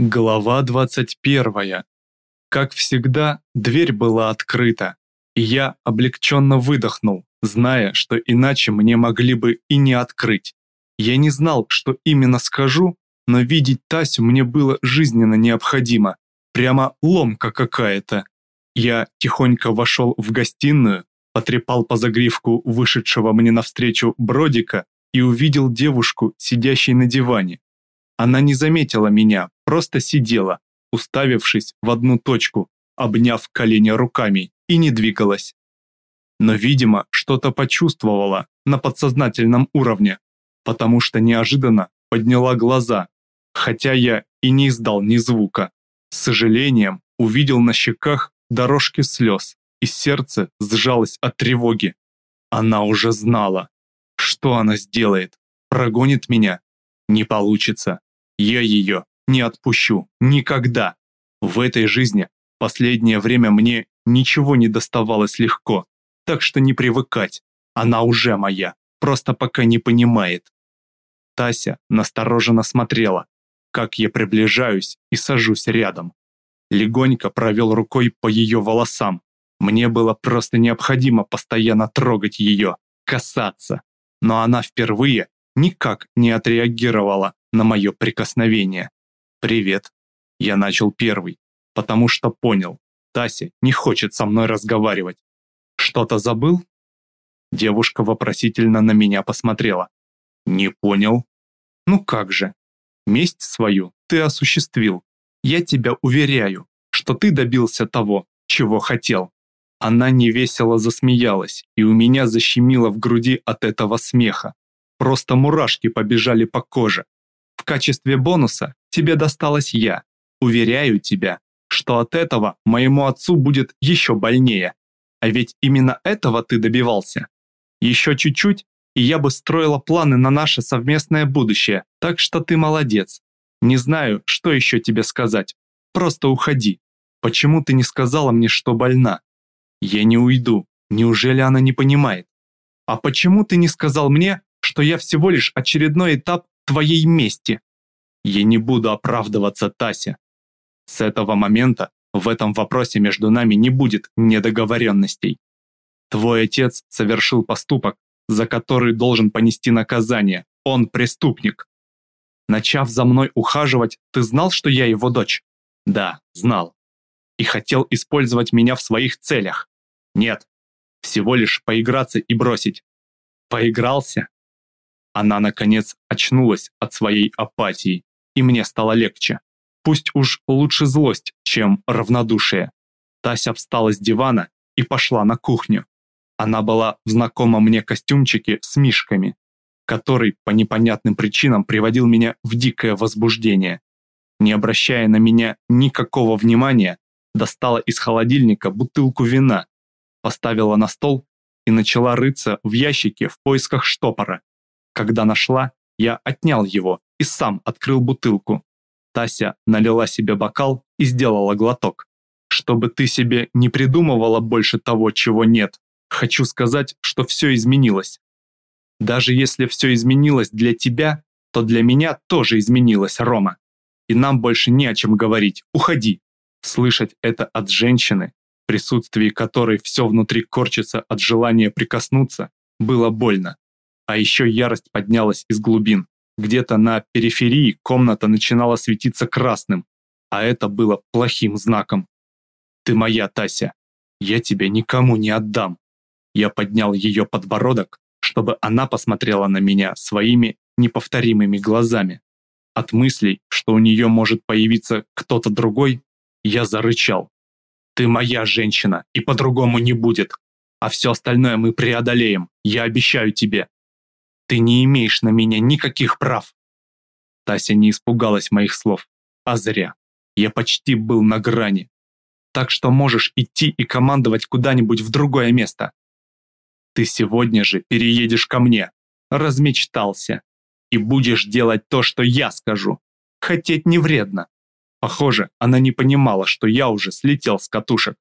Глава 21. Как всегда, дверь была открыта, и я облегченно выдохнул, зная, что иначе мне могли бы и не открыть. Я не знал, что именно скажу, но видеть Тасю мне было жизненно необходимо. Прямо ломка какая-то. Я тихонько вошел в гостиную, потрепал по загривку вышедшего мне навстречу Бродика и увидел девушку, сидящей на диване. Она не заметила меня, просто сидела, уставившись в одну точку, обняв колени руками и не двигалась. Но, видимо, что-то почувствовала на подсознательном уровне, потому что неожиданно подняла глаза, хотя я и не издал ни звука. С сожалением увидел на щеках дорожки слез, и сердце сжалось от тревоги. Она уже знала. Что она сделает? Прогонит меня? Не получится. Я ее не отпущу. Никогда. В этой жизни последнее время мне ничего не доставалось легко. Так что не привыкать. Она уже моя. Просто пока не понимает. Тася настороженно смотрела, как я приближаюсь и сажусь рядом. Легонько провел рукой по ее волосам. Мне было просто необходимо постоянно трогать ее, касаться. Но она впервые никак не отреагировала на мое прикосновение. «Привет». Я начал первый, потому что понял, Тася не хочет со мной разговаривать. «Что-то забыл?» Девушка вопросительно на меня посмотрела. «Не понял». «Ну как же? Месть свою ты осуществил. Я тебя уверяю, что ты добился того, чего хотел». Она невесело засмеялась, и у меня защемило в груди от этого смеха. Просто мурашки побежали по коже, в качестве бонуса тебе досталась я. Уверяю тебя, что от этого моему отцу будет еще больнее. А ведь именно этого ты добивался. Еще чуть-чуть, и я бы строила планы на наше совместное будущее, так что ты молодец. Не знаю, что еще тебе сказать. Просто уходи. Почему ты не сказала мне, что больна? Я не уйду. Неужели она не понимает? А почему ты не сказал мне, что я всего лишь очередной этап твоей мести. Я не буду оправдываться, Тася. С этого момента в этом вопросе между нами не будет недоговоренностей. Твой отец совершил поступок, за который должен понести наказание. Он преступник. Начав за мной ухаживать, ты знал, что я его дочь? Да, знал. И хотел использовать меня в своих целях? Нет. Всего лишь поиграться и бросить. Поигрался? Она, наконец, очнулась от своей апатии, и мне стало легче. Пусть уж лучше злость, чем равнодушие. Тася встала с дивана и пошла на кухню. Она была в знакомом мне костюмчике с мишками, который по непонятным причинам приводил меня в дикое возбуждение. Не обращая на меня никакого внимания, достала из холодильника бутылку вина, поставила на стол и начала рыться в ящике в поисках штопора. Когда нашла, я отнял его и сам открыл бутылку. Тася налила себе бокал и сделала глоток. Чтобы ты себе не придумывала больше того, чего нет, хочу сказать, что все изменилось. Даже если все изменилось для тебя, то для меня тоже изменилось, Рома. И нам больше не о чем говорить. Уходи. Слышать это от женщины, в присутствии которой все внутри корчится от желания прикоснуться, было больно. А еще ярость поднялась из глубин. Где-то на периферии комната начинала светиться красным, а это было плохим знаком. «Ты моя, Тася. Я тебя никому не отдам». Я поднял ее подбородок, чтобы она посмотрела на меня своими неповторимыми глазами. От мыслей, что у нее может появиться кто-то другой, я зарычал. «Ты моя женщина, и по-другому не будет. А все остальное мы преодолеем, я обещаю тебе. Ты не имеешь на меня никаких прав. Тася не испугалась моих слов, а зря. Я почти был на грани. Так что можешь идти и командовать куда-нибудь в другое место. Ты сегодня же переедешь ко мне. Размечтался. И будешь делать то, что я скажу. Хотеть не вредно. Похоже, она не понимала, что я уже слетел с катушек.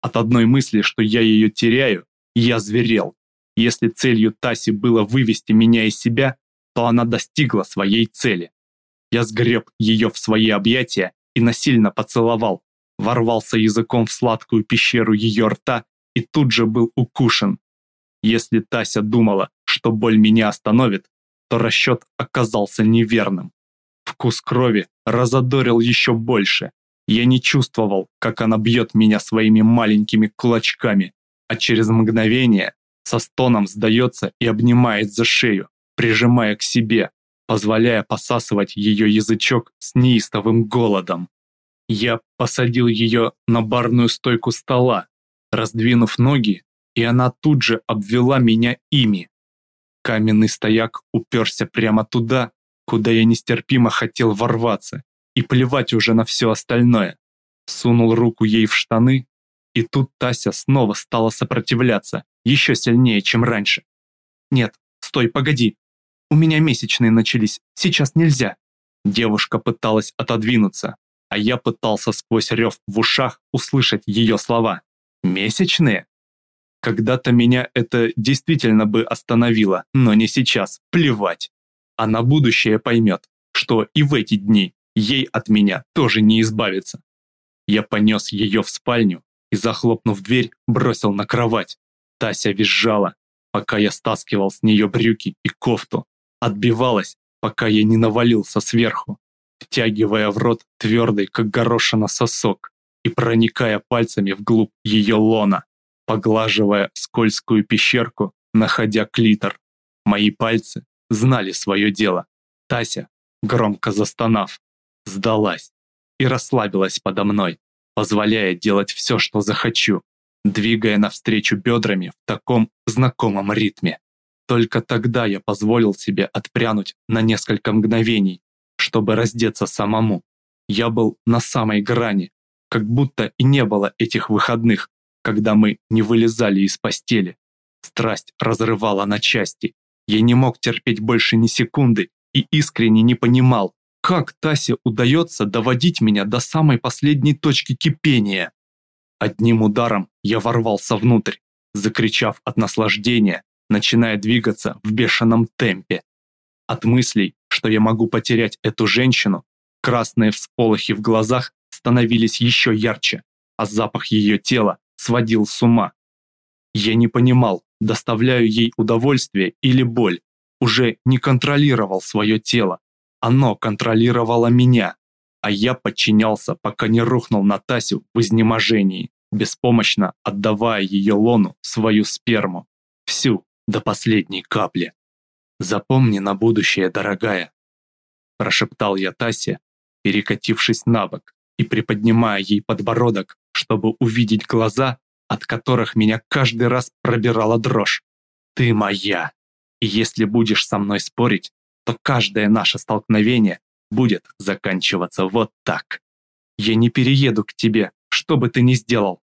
От одной мысли, что я ее теряю, я зверел. Если целью Таси было вывести меня из себя, то она достигла своей цели. Я сгреб ее в свои объятия и насильно поцеловал, ворвался языком в сладкую пещеру ее рта и тут же был укушен. Если Тася думала, что боль меня остановит, то расчет оказался неверным. Вкус крови разодорил еще больше. Я не чувствовал, как она бьет меня своими маленькими кулачками, а через мгновение со стоном сдается и обнимает за шею, прижимая к себе, позволяя посасывать ее язычок с неистовым голодом. Я посадил ее на барную стойку стола, раздвинув ноги, и она тут же обвела меня ими. Каменный стояк уперся прямо туда, куда я нестерпимо хотел ворваться, и плевать уже на все остальное. Сунул руку ей в штаны, и тут Тася снова стала сопротивляться, еще сильнее, чем раньше. «Нет, стой, погоди. У меня месячные начались, сейчас нельзя». Девушка пыталась отодвинуться, а я пытался сквозь рев в ушах услышать ее слова. «Месячные?» Когда-то меня это действительно бы остановило, но не сейчас, плевать. А на будущее поймет, что и в эти дни ей от меня тоже не избавиться. Я понес ее в спальню и, захлопнув дверь, бросил на кровать. Тася визжала, пока я стаскивал с нее брюки и кофту. Отбивалась, пока я не навалился сверху, втягивая в рот твердый, как горошина сосок, и проникая пальцами вглубь ее лона, поглаживая скользкую пещерку, находя клитор. Мои пальцы знали свое дело. Тася, громко застонав, сдалась и расслабилась подо мной, позволяя делать все, что захочу, двигая навстречу бедрами в таком знакомом ритме. Только тогда я позволил себе отпрянуть на несколько мгновений, чтобы раздеться самому. Я был на самой грани, как будто и не было этих выходных, когда мы не вылезали из постели. Страсть разрывала на части. Я не мог терпеть больше ни секунды и искренне не понимал, как Тасе удается доводить меня до самой последней точки кипения. Одним ударом я ворвался внутрь, закричав от наслаждения, начиная двигаться в бешеном темпе. От мыслей, что я могу потерять эту женщину, красные всполохи в глазах становились еще ярче, а запах ее тела сводил с ума. Я не понимал, доставляю ей удовольствие или боль, уже не контролировал свое тело. Оно контролировало меня, а я подчинялся, пока не рухнул на Тасю в изнеможении, беспомощно отдавая ее лону свою сперму, всю до последней капли. «Запомни на будущее, дорогая», прошептал я Тасе, перекатившись на бок и приподнимая ей подбородок, чтобы увидеть глаза, от которых меня каждый раз пробирала дрожь. «Ты моя, и если будешь со мной спорить, то каждое наше столкновение будет заканчиваться вот так. Я не перееду к тебе, что бы ты ни сделал.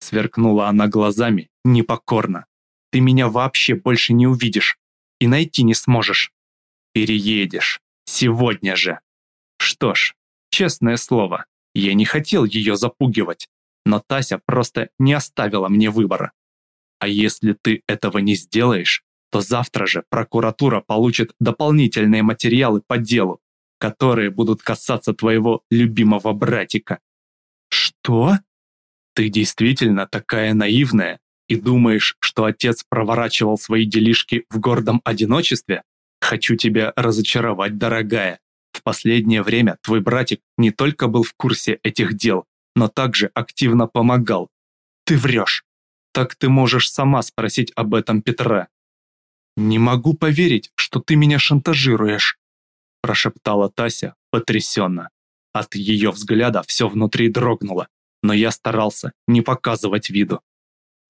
Сверкнула она глазами непокорно. Ты меня вообще больше не увидишь и найти не сможешь. Переедешь. Сегодня же. Что ж, честное слово, я не хотел ее запугивать, но Тася просто не оставила мне выбора. А если ты этого не сделаешь, то завтра же прокуратура получит дополнительные материалы по делу, которые будут касаться твоего любимого братика. Что? Ты действительно такая наивная и думаешь, что отец проворачивал свои делишки в гордом одиночестве? Хочу тебя разочаровать, дорогая. В последнее время твой братик не только был в курсе этих дел, но также активно помогал. Ты врешь. Так ты можешь сама спросить об этом Петра. Не могу поверить, что ты меня шантажируешь прошептала Тася потрясенно. От ее взгляда все внутри дрогнуло, но я старался не показывать виду.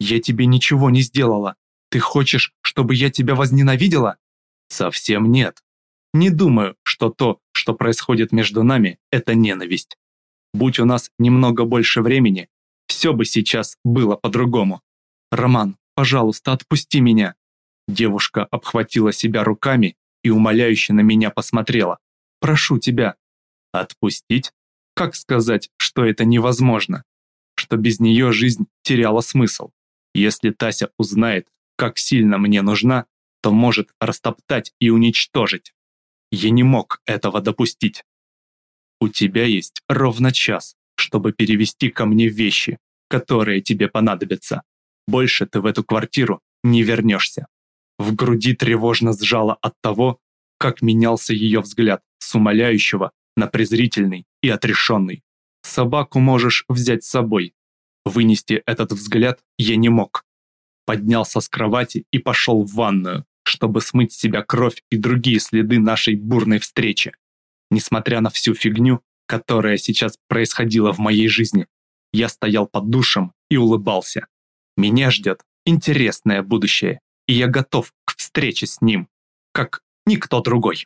«Я тебе ничего не сделала. Ты хочешь, чтобы я тебя возненавидела?» «Совсем нет. Не думаю, что то, что происходит между нами, это ненависть. Будь у нас немного больше времени, все бы сейчас было по-другому. Роман, пожалуйста, отпусти меня». Девушка обхватила себя руками и умоляюще на меня посмотрела. «Прошу тебя». «Отпустить? Как сказать, что это невозможно? Что без нее жизнь теряла смысл? Если Тася узнает, как сильно мне нужна, то может растоптать и уничтожить. Я не мог этого допустить. У тебя есть ровно час, чтобы перевести ко мне вещи, которые тебе понадобятся. Больше ты в эту квартиру не вернешься. В груди тревожно сжало от того, как менялся ее взгляд с умоляющего на презрительный и отрешенный. Собаку можешь взять с собой. Вынести этот взгляд я не мог. Поднялся с кровати и пошел в ванную, чтобы смыть с себя кровь и другие следы нашей бурной встречи. Несмотря на всю фигню, которая сейчас происходила в моей жизни, я стоял под душем и улыбался. Меня ждет интересное будущее, и я готов к встрече с ним, как никто другой.